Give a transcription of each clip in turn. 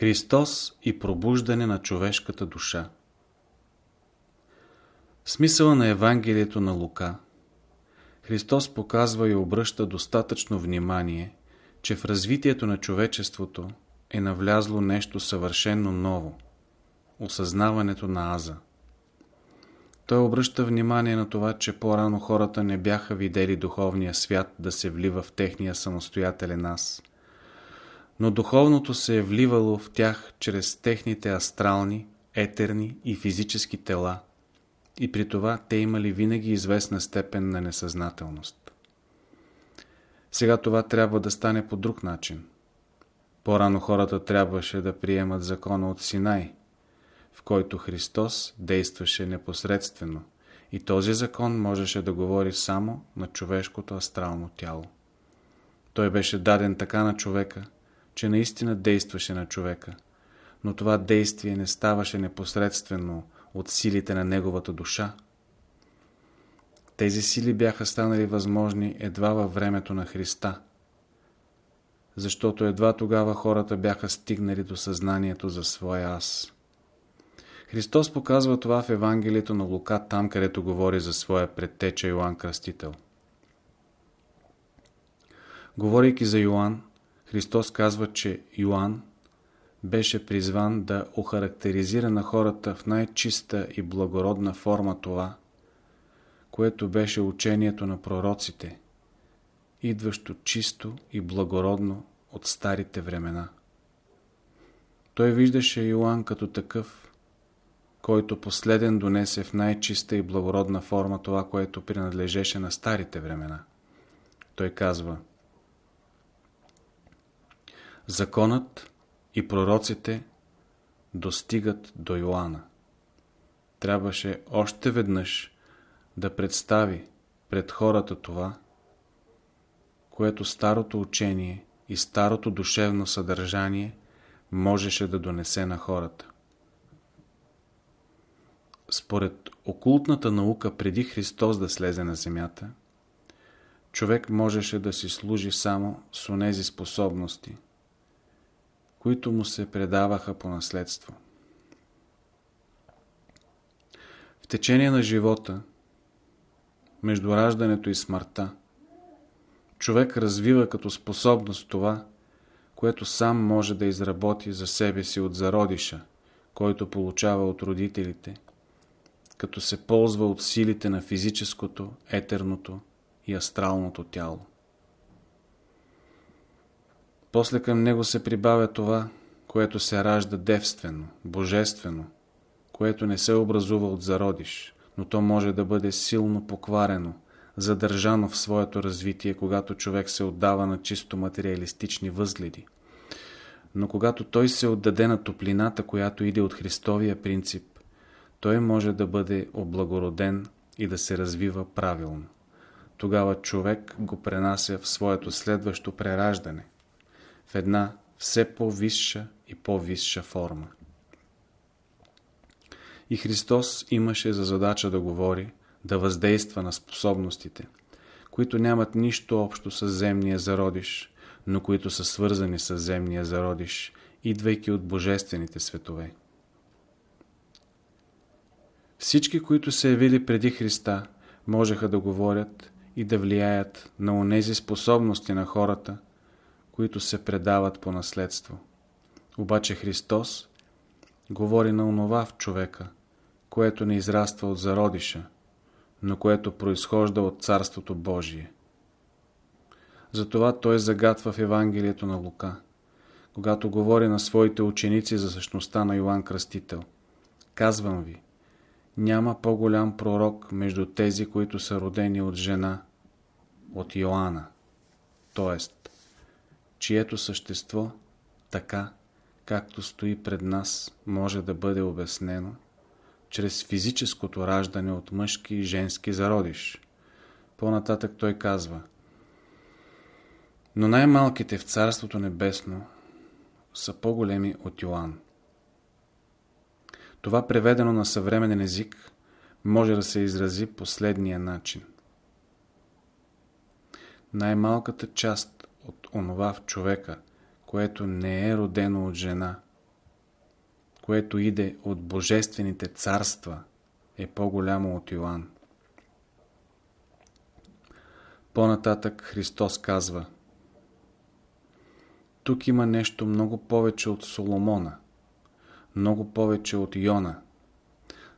Христос и пробуждане на човешката душа смисъла на Евангелието на Лука Христос показва и обръща достатъчно внимание, че в развитието на човечеството е навлязло нещо съвършенно ново – осъзнаването на аза. Той обръща внимание на това, че по-рано хората не бяха видели духовния свят да се влива в техния самостоятелен аз. Но духовното се е вливало в тях чрез техните астрални, етерни и физически тела и при това те имали винаги известна степен на несъзнателност. Сега това трябва да стане по друг начин. По-рано хората трябваше да приемат закона от Синай – в който Христос действаше непосредствено и този закон можеше да говори само на човешкото астрално тяло. Той беше даден така на човека, че наистина действаше на човека, но това действие не ставаше непосредствено от силите на неговата душа. Тези сили бяха станали възможни едва във времето на Христа, защото едва тогава хората бяха стигнали до съзнанието за своя аз. Христос показва това в Евангелието на Лука, там където говори за своя предтеча Йоанн Кръстител. Говорейки за Йоанн, Христос казва, че Йоанн беше призван да охарактеризира на хората в най-чиста и благородна форма това, което беше учението на пророците, идващо чисто и благородно от старите времена. Той виждаше Йоанн като такъв, който последен донесе в най-чиста и благородна форма това, което принадлежеше на старите времена. Той казва Законът и пророците достигат до Йоанна. Трябваше още веднъж да представи пред хората това, което старото учение и старото душевно съдържание можеше да донесе на хората. Според окултната наука преди Христос да слезе на земята, човек можеше да си служи само с онези способности, които му се предаваха по наследство. В течение на живота, между раждането и смъртта, човек развива като способност това, което сам може да изработи за себе си от зародиша, който получава от родителите – като се ползва от силите на физическото, етерното и астралното тяло. После към него се прибавя това, което се ражда девствено, божествено, което не се образува от зародиш, но то може да бъде силно покварено, задържано в своето развитие, когато човек се отдава на чисто материалистични възгледи. Но когато той се отдаде на топлината, която иде от Христовия принцип, той може да бъде облагороден и да се развива правилно. Тогава човек го пренася в своето следващо прераждане, в една все по-висша и по-висша форма. И Христос имаше за задача да говори, да въздейства на способностите, които нямат нищо общо с земния зародиш, но които са свързани с земния зародиш, идвайки от божествените светове. Всички, които се явили преди Христа, можеха да говорят и да влияят на онези способности на хората, които се предават по наследство. Обаче Христос говори на онова в човека, което не израства от зародиша, но което произхожда от Царството Божие. Затова той загатва в Евангелието на Лука, когато говори на своите ученици за същността на Йоанн Кръстител. Казвам ви, няма по-голям пророк между тези, които са родени от жена, от Йоанна, т.е. чието същество, така, както стои пред нас, може да бъде обяснено чрез физическото раждане от мъжки и женски зародиш. По-нататък той казва Но най-малките в Царството Небесно са по-големи от Йоанн. Това преведено на съвременен език може да се изрази последния начин. Най-малката част онова в човека, което не е родено от жена, което иде от божествените царства, е по-голямо от Йоанн. По-нататък Христос казва Тук има нещо много повече от Соломона, много повече от Йона.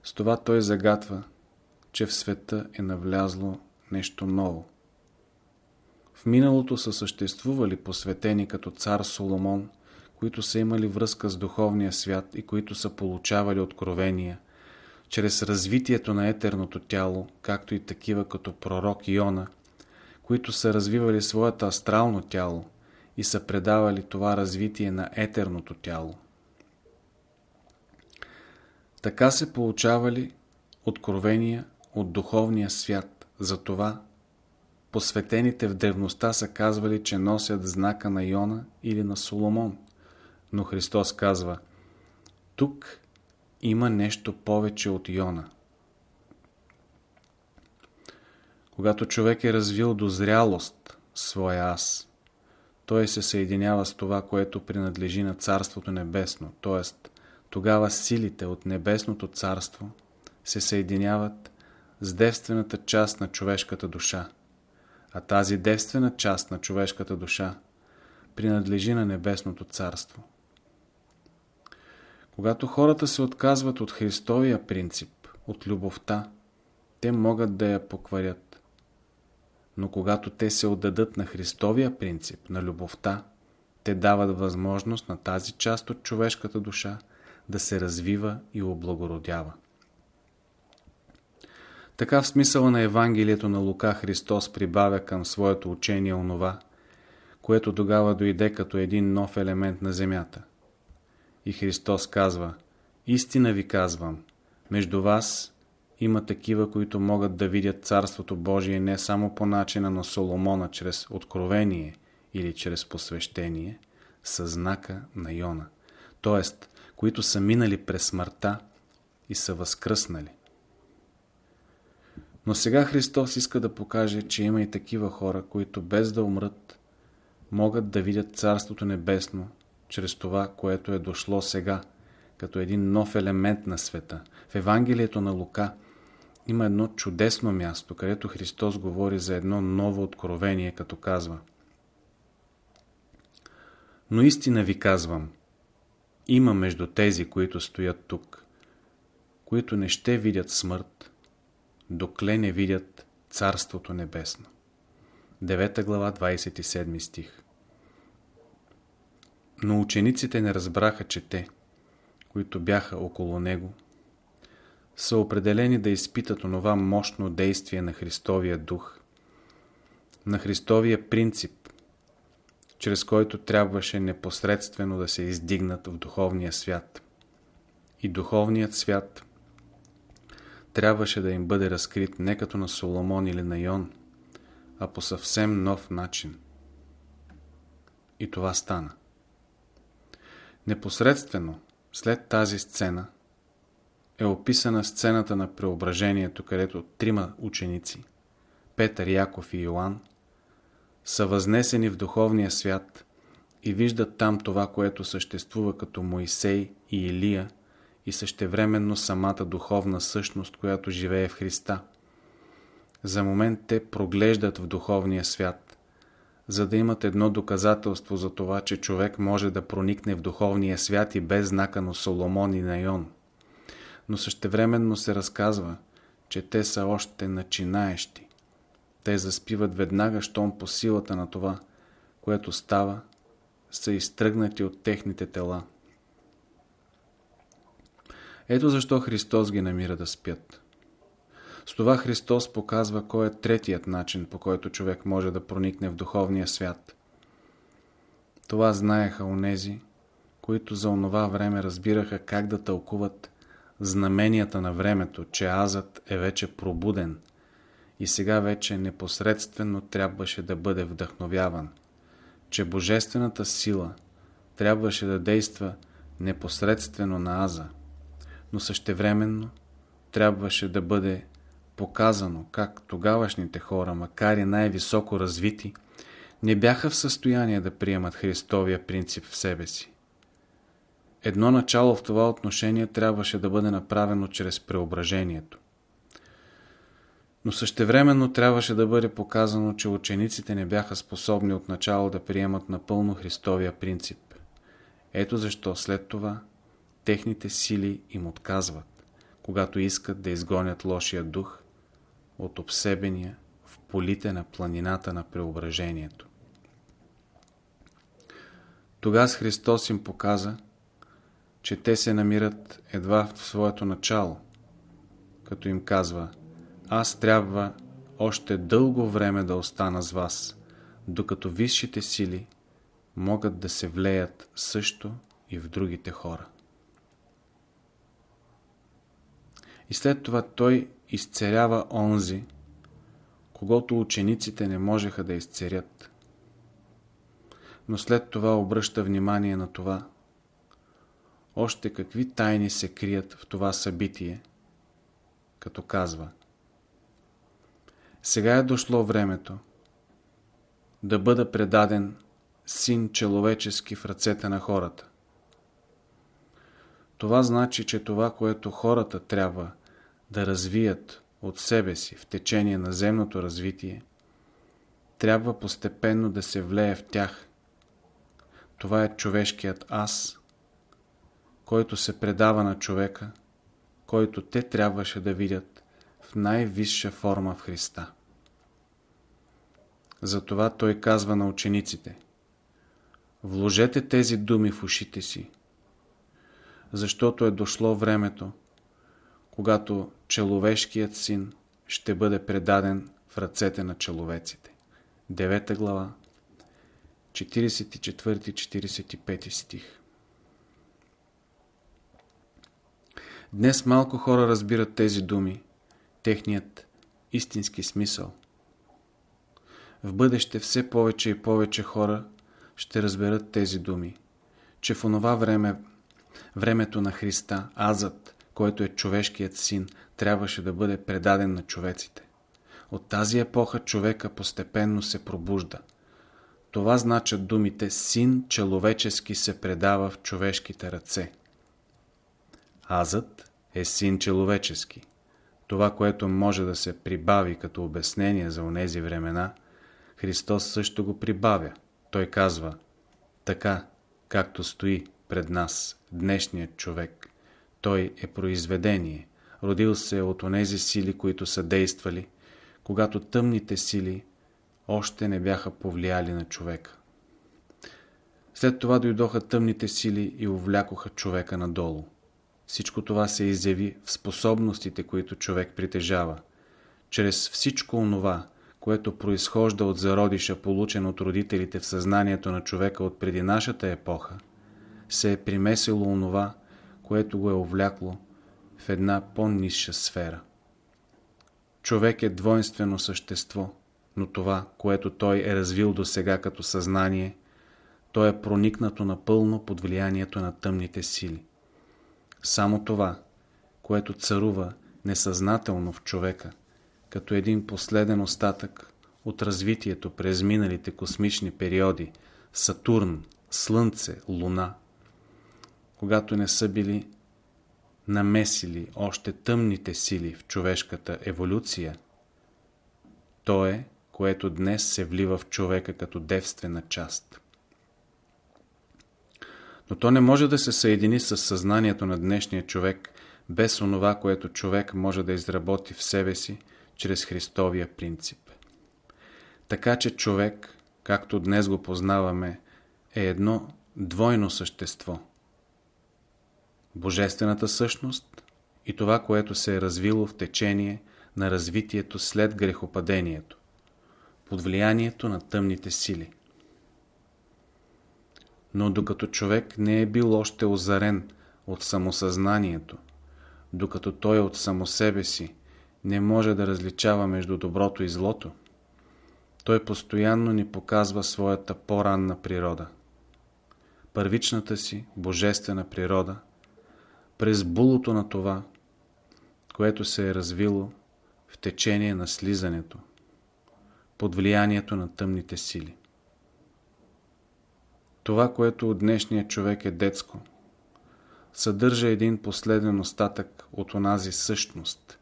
С това той загатва, че в света е навлязло нещо ново. В миналото са съществували посветени като цар Соломон, които са имали връзка с духовния свят и които са получавали откровения, чрез развитието на етерното тяло, както и такива като пророк Йона, които са развивали своето астрално тяло и са предавали това развитие на етерното тяло. Така се получавали откровения от духовния свят, затова посветените в древността са казвали, че носят знака на Йона или на Соломон. Но Христос казва, тук има нещо повече от Йона. Когато човек е развил до зрялост своя аз, той се съединява с това, което принадлежи на Царството Небесно, т.е. тогава силите от Небесното Царство се съединяват с девствената част на човешката душа а тази девствена част на човешката душа принадлежи на Небесното Царство. Когато хората се отказват от Христовия принцип, от любовта, те могат да я покварят. Но когато те се отдадат на Христовия принцип, на любовта, те дават възможност на тази част от човешката душа да се развива и облагородява. Така в смисъла на Евангелието на Лука Христос прибавя към своето учение онова, което тогава дойде като един нов елемент на земята. И Христос казва, истина ви казвам, между вас има такива, които могат да видят Царството Божие не само по начина на Соломона, чрез откровение или чрез посвещение, със знака на Йона, т.е. които са минали през смъртта и са възкръснали. Но сега Христос иска да покаже, че има и такива хора, които без да умрат, могат да видят Царството Небесно чрез това, което е дошло сега, като един нов елемент на света. В Евангелието на Лука има едно чудесно място, където Христос говори за едно ново откровение, като казва Но истина ви казвам, има между тези, които стоят тук, които не ще видят смърт, докле не видят Царството Небесно. 9 глава, 27 стих Но учениците не разбраха, че те, които бяха около него, са определени да изпитат онова мощно действие на Христовия дух, на Христовия принцип, чрез който трябваше непосредствено да се издигнат в духовния свят. И духовният свят – трябваше да им бъде разкрит не като на Соломон или на Йон, а по съвсем нов начин. И това стана. Непосредствено след тази сцена е описана сцената на преображението, където трима ученици, Петър, Яков и Йоанн, са възнесени в духовния свят и виждат там това, което съществува като Моисей и Илия – и същевременно самата духовна същност, която живее в Христа. За момент те проглеждат в духовния свят, за да имат едно доказателство за това, че човек може да проникне в духовния свят и без знака на Соломон и на Йон. Но същевременно се разказва, че те са още начинаещи. Те заспиват веднага, щом по силата на това, което става, са изтръгнати от техните тела. Ето защо Христос ги намира да спят. С това Христос показва кой е третият начин, по който човек може да проникне в духовния свят. Това знаеха онези, които за онова време разбираха как да тълкуват знаменията на времето, че азът е вече пробуден и сега вече непосредствено трябваше да бъде вдъхновяван, че божествената сила трябваше да действа непосредствено на аза но същевременно трябваше да бъде показано как тогавашните хора, макар и най-високо развити, не бяха в състояние да приемат Христовия принцип в себе си. Едно начало в това отношение трябваше да бъде направено чрез преображението. Но същевременно трябваше да бъде показано, че учениците не бяха способни отначало да приемат напълно Христовия принцип. Ето защо след това техните сили им отказват, когато искат да изгонят лошия дух от обсебения в полите на планината на преображението. Тогава Христос им показа, че те се намират едва в своето начало, като им казва Аз трябва още дълго време да остана с вас, докато висшите сили могат да се влеят също и в другите хора. И след това той изцерява онзи, когато учениците не можеха да изцерят. Но след това обръща внимание на това, още какви тайни се крият в това събитие, като казва Сега е дошло времето да бъда предаден син человечески в ръцете на хората. Това значи, че това, което хората трябва да развият от себе си в течение на земното развитие, трябва постепенно да се влее в тях. Това е човешкият аз, който се предава на човека, който те трябваше да видят в най-висша форма в Христа. Затова той казва на учениците Вложете тези думи в ушите си, защото е дошло времето, когато човешкият син ще бъде предаден в ръцете на человеците. 9 глава, 44-45 стих. Днес малко хора разбират тези думи, техният истински смисъл. В бъдеще все повече и повече хора ще разберат тези думи, че в онова време, времето на Христа, азът, който е човешкият син, трябваше да бъде предаден на човеците. От тази епоха човека постепенно се пробужда. Това значат думите «Син человечески се предава в човешките ръце». Азът е син человечески. Това, което може да се прибави като обяснение за онези времена, Христос също го прибавя. Той казва, така, както стои пред нас днешният човек, той е произведение, родил се от онези сили, които са действали, когато тъмните сили още не бяха повлияли на човека. След това дойдоха тъмните сили и увлякоха човека надолу. Всичко това се изяви в способностите, които човек притежава. Чрез всичко онова, което произхожда от зародиша, получен от родителите в съзнанието на човека от преди нашата епоха, се е примесило онова, което го е овлякло в една по-низша сфера. Човек е двойствено същество, но това, което той е развил до сега като съзнание, то е проникнато напълно под влиянието на тъмните сили. Само това, което царува несъзнателно в човека, като един последен остатък от развитието през миналите космични периоди, Сатурн, Слънце, Луна, когато не са били намесили още тъмните сили в човешката еволюция, то е, което днес се влива в човека като девствена част. Но то не може да се съедини с съзнанието на днешния човек без онова, което човек може да изработи в себе си чрез Христовия принцип. Така че човек, както днес го познаваме, е едно двойно същество. Божествената същност и това, което се е развило в течение на развитието след грехопадението, под влиянието на тъмните сили. Но докато човек не е бил още озарен от самосъзнанието, докато той от само себе си не може да различава между доброто и злото, той постоянно ни показва своята по-ранна природа. Първичната си божествена природа, през булото на това, което се е развило в течение на слизането, под влиянието на тъмните сили. Това, което от днешния човек е детско, съдържа един последен остатък от онази същност,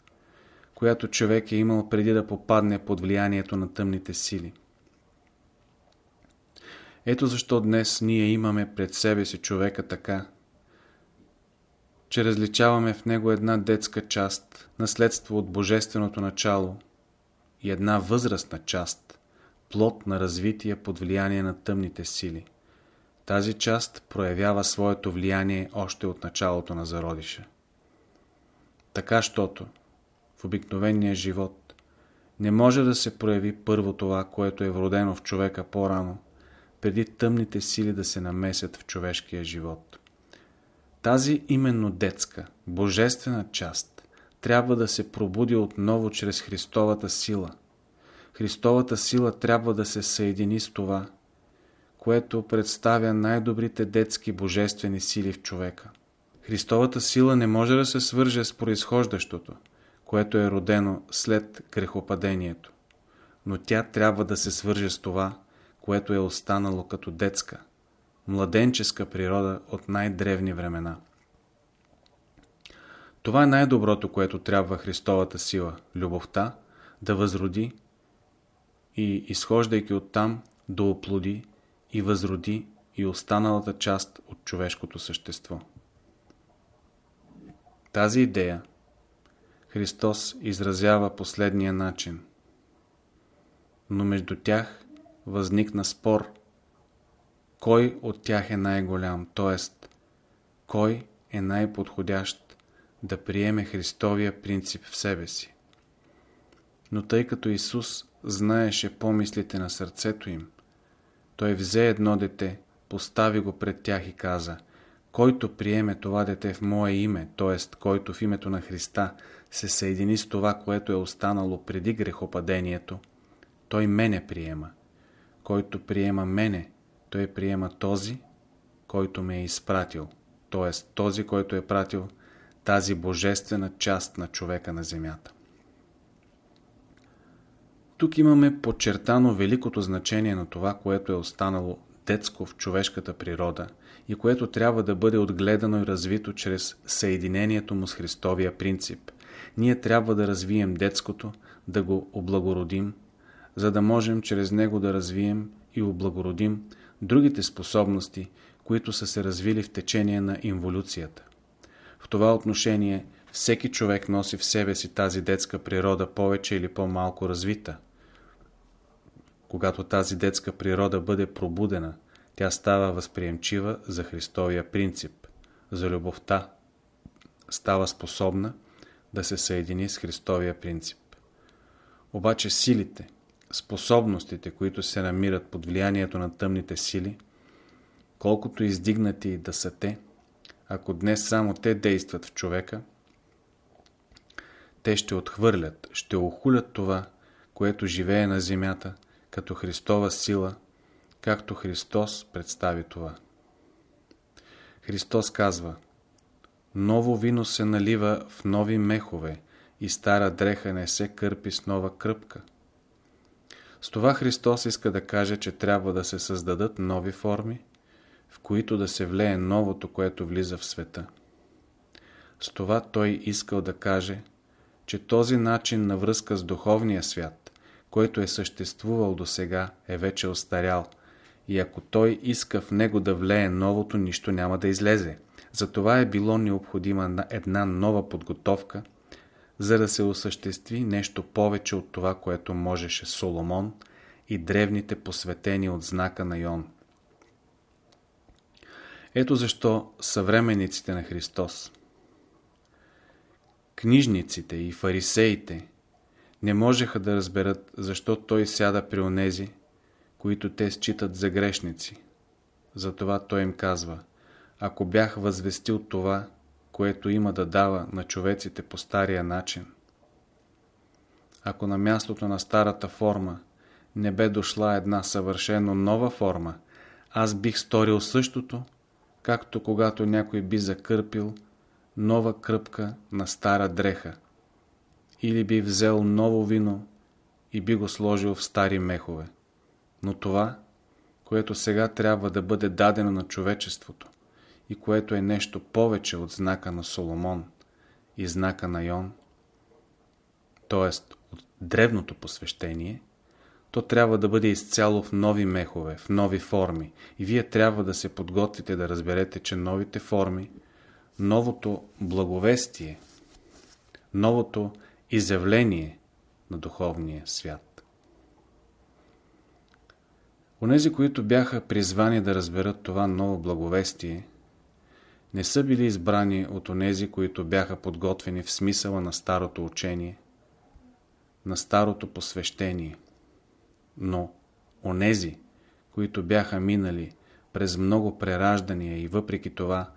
която човек е имал преди да попадне под влиянието на тъмните сили. Ето защо днес ние имаме пред себе си човека така, че различаваме в него една детска част, наследство от божественото начало и една възрастна част, плод на развитие под влияние на тъмните сили. Тази част проявява своето влияние още от началото на зародиша. Така, щото в обикновения живот не може да се прояви първо това, което е вродено в човека по-рано, преди тъмните сили да се намесят в човешкия живот. Тази именно детска, божествена част трябва да се пробуди отново чрез Христовата сила. Христовата сила трябва да се съедини с това, което представя най-добрите детски божествени сили в човека. Христовата сила не може да се свърже с произхождащото, което е родено след грехопадението, но тя трябва да се свърже с това, което е останало като детска, младенческа природа от най-древни времена. Това е най-доброто, което трябва Христовата сила, любовта, да възроди и, изхождайки оттам, да оплоди и възроди и останалата част от човешкото същество. Тази идея Христос изразява последния начин. Но между тях възникна спор кой от тях е най-голям, т.е. кой е най-подходящ да приеме Христовия принцип в себе си. Но тъй като Исус знаеше помислите на сърцето им, той взе едно дете, постави го пред тях и каза Който приеме това дете в Мое име, т.е. който в името на Христа се съедини с това, което е останало преди грехопадението, той мене приема. Който приема мене, той приема този, който ме е изпратил, т.е. този, който е пратил тази божествена част на човека на земята. Тук имаме подчертано великото значение на това, което е останало детско в човешката природа и което трябва да бъде отгледано и развито чрез съединението му с Христовия принцип. Ние трябва да развием детското, да го облагородим, за да можем чрез него да развием и облагородим другите способности, които са се развили в течение на инволюцията. В това отношение всеки човек носи в себе си тази детска природа повече или по-малко развита. Когато тази детска природа бъде пробудена, тя става възприемчива за Христовия принцип, за любовта, става способна да се съедини с Христовия принцип. Обаче силите, способностите, които се намират под влиянието на тъмните сили, колкото издигнати да са те, ако днес само те действат в човека, те ще отхвърлят, ще охулят това, което живее на земята, като Христова сила, както Христос представи това. Христос казва Ново вино се налива в нови мехове и стара дреха не се кърпи с нова кръпка. С това Христос иска да каже, че трябва да се създадат нови форми, в които да се влее новото, което влиза в света. С това Той искал да каже, че този начин на връзка с духовния свят, който е съществувал до сега, е вече остарял и ако Той иска в него да влее новото, нищо няма да излезе. Затова е било необходима една нова подготовка – за да се осъществи нещо повече от това, което можеше Соломон и древните посветени от знака на Йон. Ето защо съвременниците на Христос, книжниците и фарисеите не можеха да разберат защо Той сяда при онези, които те считат за грешници. Затова Той им казва, ако бях възвестил това, което има да дава на човеците по стария начин. Ако на мястото на старата форма не бе дошла една съвършено нова форма, аз бих сторил същото, както когато някой би закърпил нова кръпка на стара дреха, или би взел ново вино и би го сложил в стари мехове. Но това, което сега трябва да бъде дадено на човечеството, и което е нещо повече от знака на Соломон и знака на Йон, т.е. от древното посвещение, то трябва да бъде изцяло в нови мехове, в нови форми. И вие трябва да се подготвите да разберете, че новите форми, новото благовестие, новото изявление на духовния свят. Онези, които бяха призвани да разберат това ново благовестие, не са били избрани от онези, които бяха подготвени в смисъла на старото учение, на старото посвещение, но онези, които бяха минали през много прераждания и въпреки това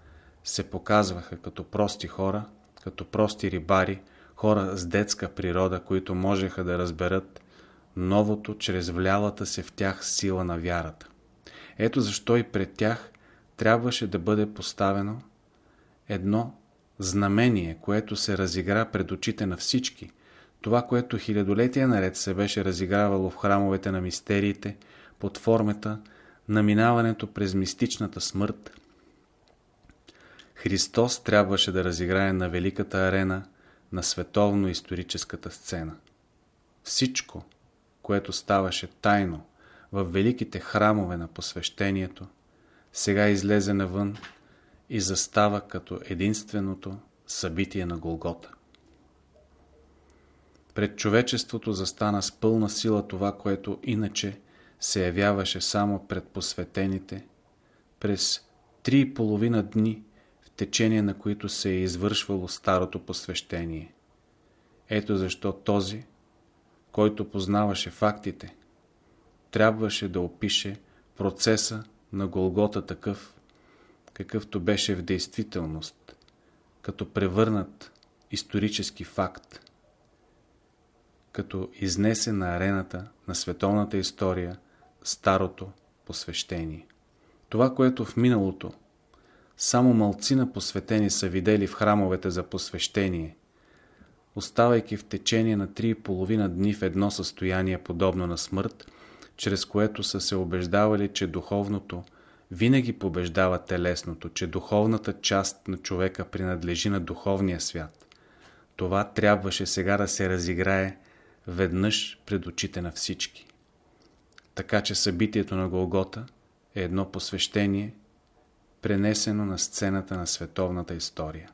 се показваха като прости хора, като прости рибари, хора с детска природа, които можеха да разберат новото чрез влялата се в тях сила на вярата. Ето защо и пред тях трябваше да бъде поставено едно знамение, което се разигра пред очите на всички, това, което хилядолетия наред се беше разигравало в храмовете на мистериите под формата на минаването през мистичната смърт, Христос трябваше да разиграе на великата арена на световно-историческата сцена. Всичко, което ставаше тайно в великите храмове на посвещението, сега излезе навън и застава като единственото събитие на Голгота. Пред човечеството застана с пълна сила това, което иначе се явяваше само пред посветените, през три и половина дни, в течение на които се е извършвало старото посвещение. Ето защо този, който познаваше фактите, трябваше да опише процеса на Голгота такъв, какъвто беше в действителност, като превърнат исторически факт, като изнесе на арената на световната история старото посвещение. Това, което в миналото само малцина посветени са видели в храмовете за посвещение, оставайки в течение на три и половина дни в едно състояние подобно на смърт, чрез което са се убеждавали, че духовното винаги побеждава телесното, че духовната част на човека принадлежи на духовния свят. Това трябваше сега да се разиграе веднъж пред очите на всички. Така че събитието на Голгота е едно посвещение, пренесено на сцената на световната история.